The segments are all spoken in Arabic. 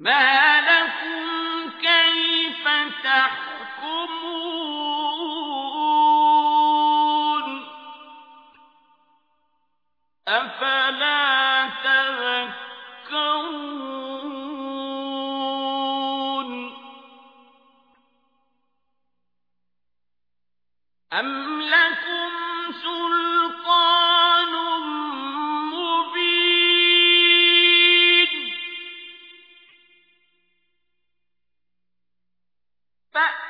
ما لكم كيف تحكمون؟ أفلا تذكرون؟ أم لكم سلطان فأت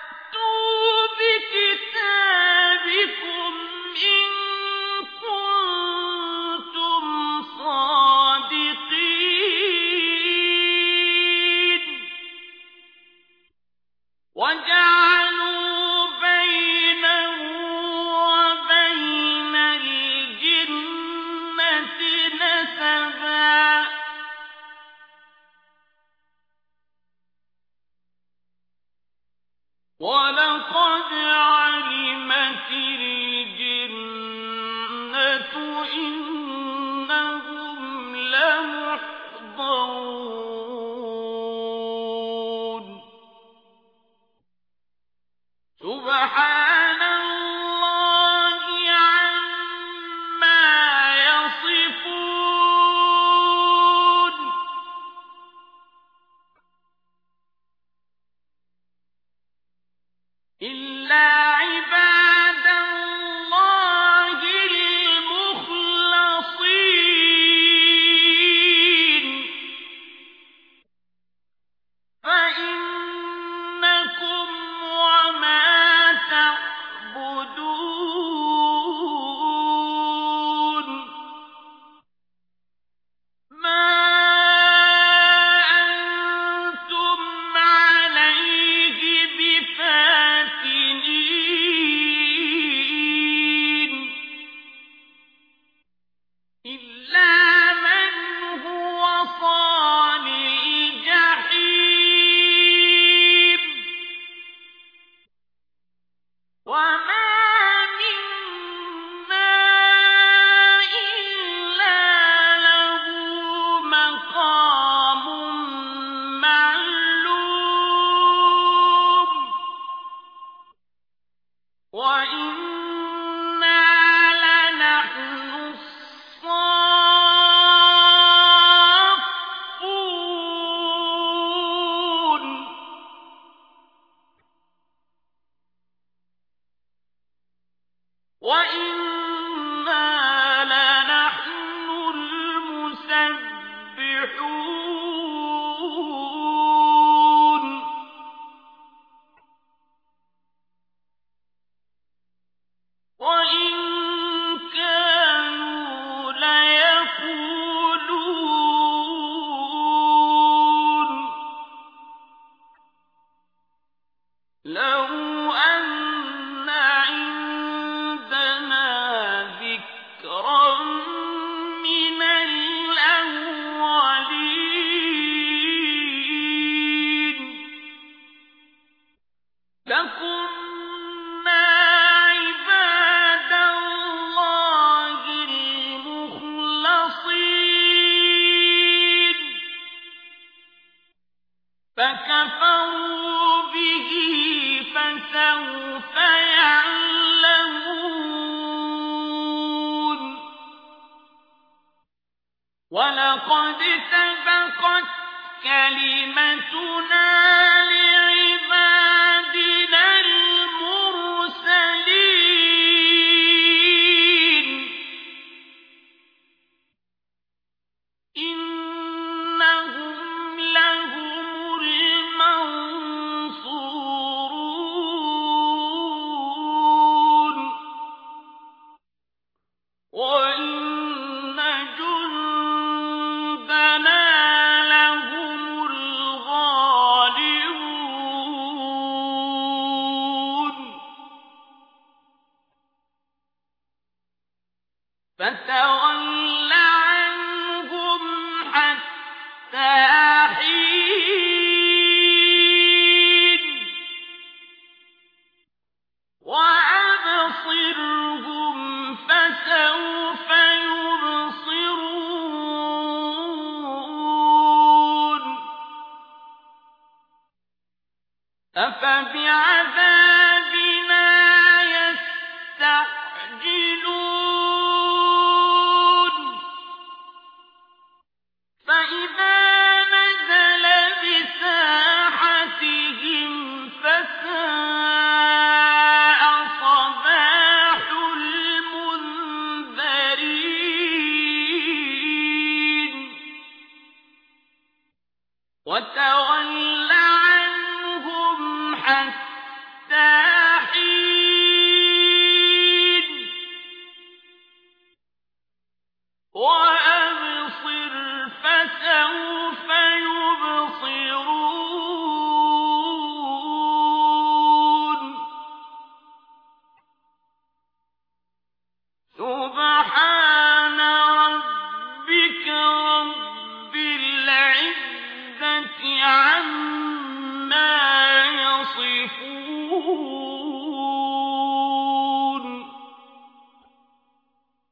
وَإِنَّ ولقد سبقت كلمتنا لعبادنا فتول عنهم حتى حين فسوف يبصرون أفبعذابنا يستعجلون حتى حين. وأبصر فسوف يبصرون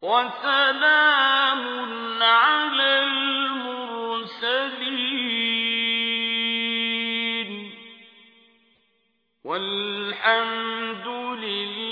وسلام على المرسلين والحمد لله